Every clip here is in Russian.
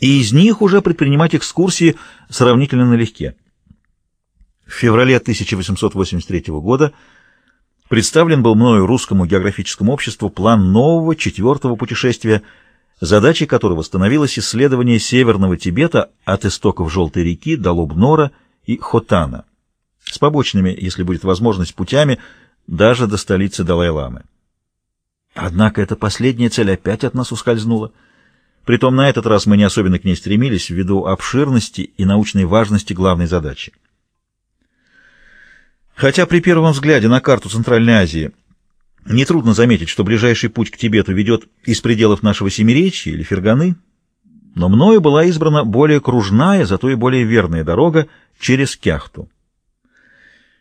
и из них уже предпринимать экскурсии сравнительно налегке. В феврале 1883 года представлен был мною русскому географическому обществу план нового четвертого путешествия, задачей которого становилось исследование Северного Тибета от истоков Желтой реки до Лобнора и Хотана, с побочными, если будет возможность, путями даже до столицы Далай-Ламы. Однако эта последняя цель опять от нас ускользнула. Притом на этот раз мы не особенно к ней стремились ввиду обширности и научной важности главной задачи. Хотя при первом взгляде на карту Центральной Азии нетрудно заметить, что ближайший путь к Тибету ведет из пределов нашего Семиречья или Ферганы, но мною была избрана более кружная, зато и более верная дорога через Кяхту.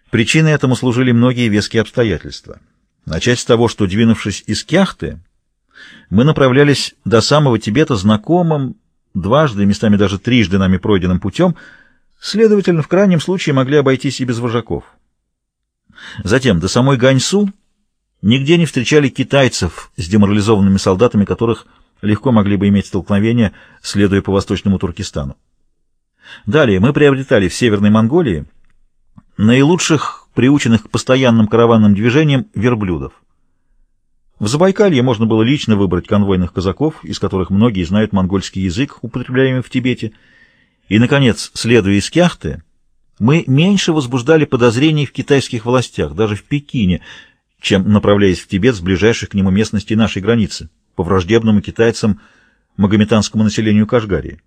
Причиной этому служили многие веские обстоятельства. Начать с того, что, двинувшись из Кяхты, мы направлялись до самого Тибета знакомым, дважды, местами даже трижды нами пройденным путем, следовательно, в крайнем случае могли обойтись и без вожаков. Затем, до самой Ганьсу нигде не встречали китайцев с деморализованными солдатами, которых легко могли бы иметь столкновение, следуя по восточному Туркестану. Далее мы приобретали в Северной Монголии наилучших приученных к постоянным караванным движениям верблюдов. В Забайкалье можно было лично выбрать конвойных казаков, из которых многие знают монгольский язык, употребляемый в Тибете. И, наконец, следуя из Кяхты, мы меньше возбуждали подозрений в китайских властях, даже в Пекине, чем направляясь в Тибет с ближайших к нему местностей нашей границы, по враждебному китайцам магометанскому населению Кашгарии.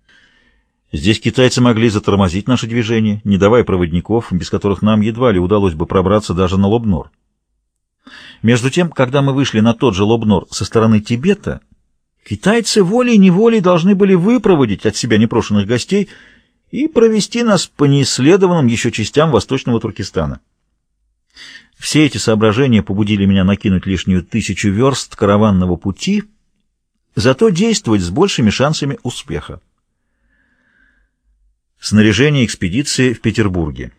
Здесь китайцы могли затормозить наше движение, не давая проводников, без которых нам едва ли удалось бы пробраться даже на Лобнор. Между тем, когда мы вышли на тот же Лобнор со стороны Тибета, китайцы волей-неволей должны были выпроводить от себя непрошенных гостей и провести нас по неисследованным еще частям восточного Туркестана. Все эти соображения побудили меня накинуть лишнюю тысячу верст караванного пути, зато действовать с большими шансами успеха. Снаряжение экспедиции в Петербурге.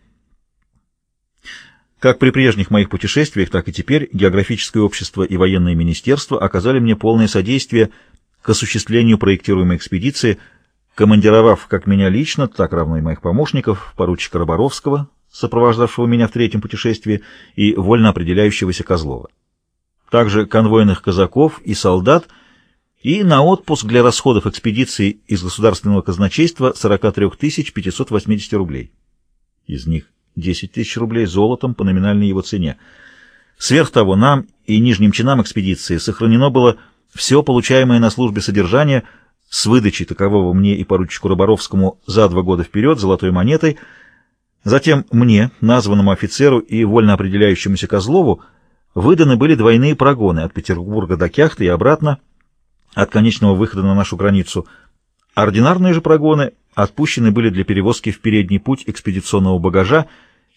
Как при прежних моих путешествиях, так и теперь географическое общество и военное министерство оказали мне полное содействие к осуществлению проектируемой экспедиции, командировав как меня лично, так равно и моих помощников, поручика Роборовского, сопровождавшего меня в третьем путешествии, и вольно определяющегося Козлова. Также конвойных казаков и солдат – и на отпуск для расходов экспедиции из государственного казначейства 43 580 рублей. Из них 10 тысяч рублей золотом по номинальной его цене. Сверх того, нам и нижним чинам экспедиции сохранено было все получаемое на службе содержание с выдачей такового мне и поручику Роборовскому за два года вперед золотой монетой, затем мне, названному офицеру и вольно определяющемуся Козлову, выданы были двойные прогоны от Петербурга до Кяхты и обратно от конечного выхода на нашу границу. Ординарные же прогоны отпущены были для перевозки в передний путь экспедиционного багажа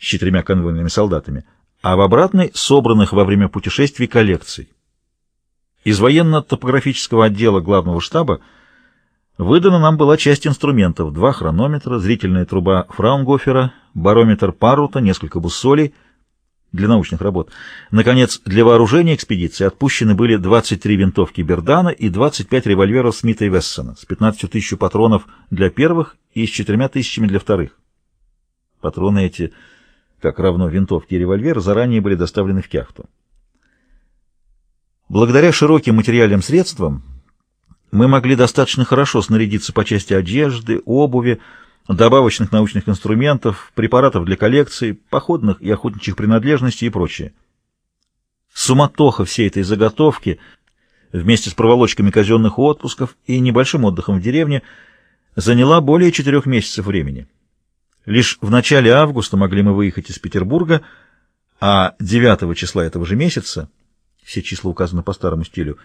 с четырьмя конвойными солдатами, а в обратный — собранных во время путешествий коллекций. Из военно-топографического отдела главного штаба выдана нам была часть инструментов — два хронометра, зрительная труба Фраунгофера, барометр Парута, несколько буссолей — для научных работ. Наконец, для вооружения экспедиции отпущены были 23 винтовки Бердана и 25 револьверов Смита и Вессона с 15 тысяч патронов для первых и с 4 тысячами для вторых. Патроны эти, как равно винтовки и револьверы, заранее были доставлены в Кяхту. Благодаря широким материальным средствам мы могли достаточно хорошо снарядиться по части одежды, обуви, добавочных научных инструментов, препаратов для коллекции, походных и охотничьих принадлежностей и прочее. Суматоха всей этой заготовки вместе с проволочками казенных отпусков и небольшим отдыхом в деревне заняла более четырех месяцев времени. Лишь в начале августа могли мы выехать из Петербурга, а 9 числа этого же месяца, все числа указаны по старому стилю,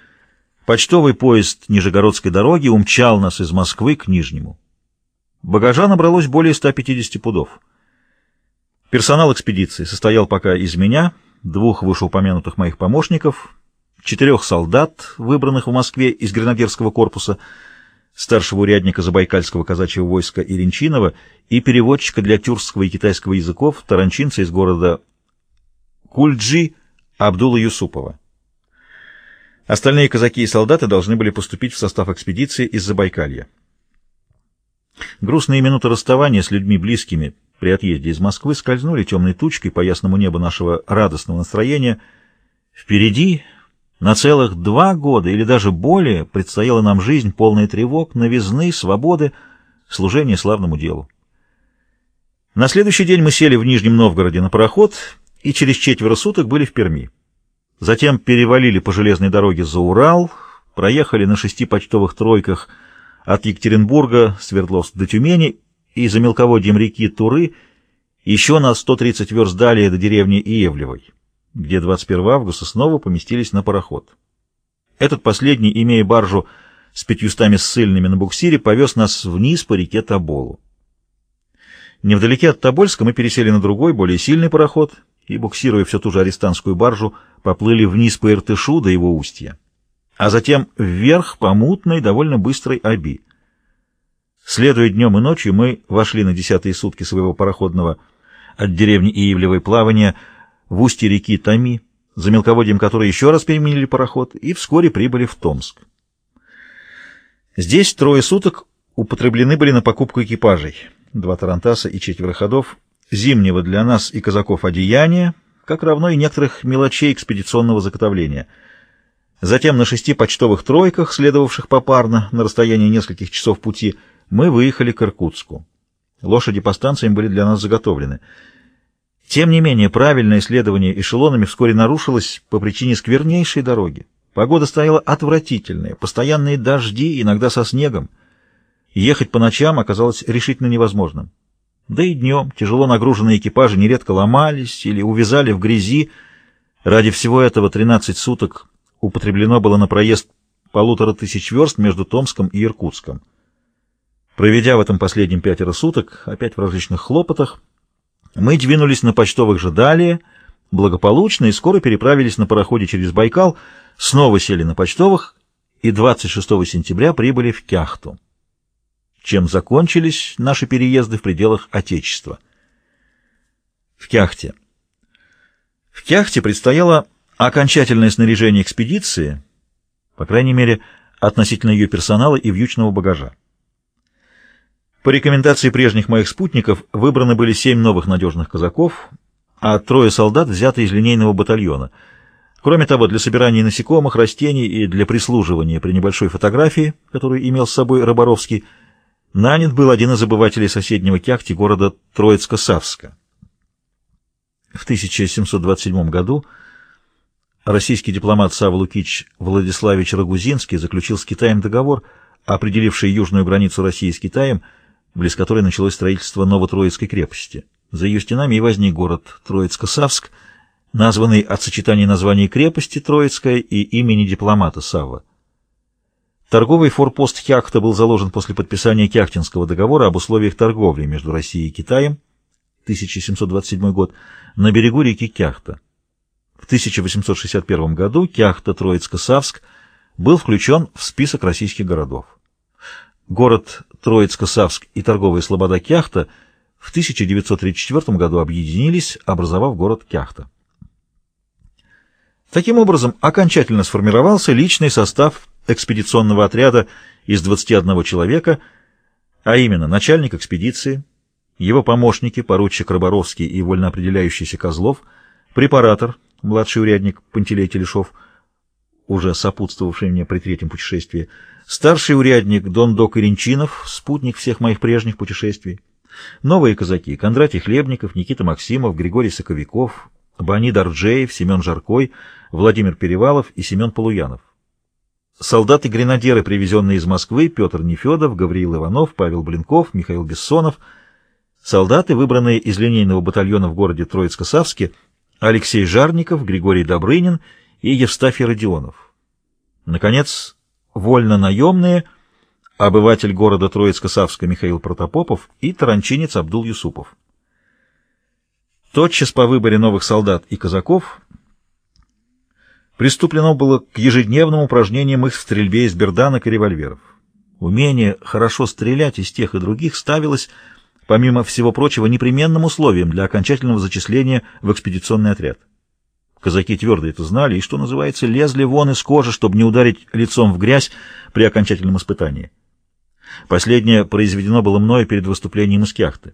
почтовый поезд Нижегородской дороги умчал нас из Москвы к Нижнему. Багажа набралось более 150 пудов. Персонал экспедиции состоял пока из меня, двух вышеупомянутых моих помощников, четырех солдат, выбранных в Москве из гренадерского корпуса, старшего урядника Забайкальского казачьего войска Иринчинова и переводчика для тюркского и китайского языков, таранчинца из города Кульджи Абдула Юсупова. Остальные казаки и солдаты должны были поступить в состав экспедиции из Забайкалья. Грустные минуты расставания с людьми близкими при отъезде из Москвы скользнули темной тучкой по ясному небу нашего радостного настроения. Впереди на целых два года или даже более предстояла нам жизнь, полная тревог, новизны, свободы, служения славному делу. На следующий день мы сели в Нижнем Новгороде на пароход и через четверо суток были в Перми. Затем перевалили по железной дороге за Урал, проехали на шести почтовых тройках от Екатеринбурга, Свердловск до Тюмени и за мелководьем реки Туры еще на 130 верст далее до деревни Иевлевой, где 21 августа снова поместились на пароход. Этот последний, имея баржу с пятьюстами ссыльными на буксире, повез нас вниз по реке Тоболу. Невдалеке от Тобольска мы пересели на другой, более сильный пароход и, буксируя всю ту же арестантскую баржу, поплыли вниз по Иртышу до его устья, а затем вверх по мутной, довольно быстрой Оби. Следуя днем и ночью, мы вошли на десятые сутки своего пароходного от деревни Иевлевой плавания в устье реки Томи, за мелководьем которой еще раз переменили пароход, и вскоре прибыли в Томск. Здесь трое суток употреблены были на покупку экипажей, два тарантаса и четверо ходов, зимнего для нас и казаков одеяния, как равно и некоторых мелочей экспедиционного заготовления. Затем на шести почтовых тройках, следовавших попарно на расстоянии нескольких часов пути, мы выехали к Иркутску. Лошади по станциям были для нас заготовлены. Тем не менее, правильное следование эшелонами вскоре нарушилось по причине сквернейшей дороги. Погода стояла отвратительная, постоянные дожди, иногда со снегом. Ехать по ночам оказалось решительно невозможным. Да и днем тяжело нагруженные экипажи нередко ломались или увязали в грязи. Ради всего этого 13 суток употреблено было на проезд полутора тысяч верст между Томском и Иркутском. Проведя в этом последнем пятеро суток, опять в различных хлопотах, мы двинулись на почтовых же далее, благополучно и скоро переправились на пароходе через Байкал, снова сели на почтовых и 26 сентября прибыли в Кяхту, чем закончились наши переезды в пределах Отечества. В Кяхте. В Кяхте предстояло окончательное снаряжение экспедиции, по крайней мере, относительно ее персонала и вьючного багажа. По рекомендации прежних моих спутников выбраны были семь новых надежных казаков, а трое солдат взяты из линейного батальона. Кроме того, для собирания насекомых, растений и для прислуживания при небольшой фотографии, которую имел с собой Роборовский, нанят был один из обывателей соседнего Кяхти города Троицко-Савска. В 1727 году российский дипломат Савва Лукич Владиславич Рагузинский заключил с Китаем договор, определивший южную границу России с Китаем – близ которой началось строительство Новотроицкой крепости. За ее стенами и возник город Троицко-Савск, названный от сочетания названий крепости Троицкая и имени дипломата Савва. Торговый форпост Кяхта был заложен после подписания Кяхтинского договора об условиях торговли между Россией и Китаем, 1727 год, на берегу реки Кяхта. В 1861 году Кяхта-Троицко-Савск был включен в список российских городов. Город Троицко-Савск и торговая слобода Кяхта в 1934 году объединились, образовав город Кяхта. Таким образом, окончательно сформировался личный состав экспедиционного отряда из 21 человека, а именно начальник экспедиции, его помощники, поручик Роборовский и вольноопределяющийся Козлов, препаратор, младший урядник Пантелей Телешов, уже сопутствовавший мне при третьем путешествии, Старший урядник Дон Док Иринчинов, спутник всех моих прежних путешествий. Новые казаки Кондратий Хлебников, Никита Максимов, Григорий Соковиков, Бани Дарджеев, Семен Жаркой, Владимир Перевалов и Семен Полуянов. Солдаты-гренадеры, привезенные из Москвы, Петр Нефедов, Гавриил Иванов, Павел Блинков, Михаил Бессонов. Солдаты, выбранные из линейного батальона в городе Троицко-Савске, Алексей Жарников, Григорий Добрынин и Евстафий Родионов. Наконец, вольно-наемные, обыватель города Троицко-Савска Михаил Протопопов и таранчинец Абдул Юсупов. Тотчас по выборе новых солдат и казаков приступлено было к ежедневным упражнениям их в стрельбе из берданок и револьверов. Умение хорошо стрелять из тех и других ставилось, помимо всего прочего, непременным условием для окончательного зачисления в экспедиционный отряд. Казаки твердо это знали и, что называется, лезли вон из кожи, чтобы не ударить лицом в грязь при окончательном испытании. Последнее произведено было мною перед выступлением из Кяхты.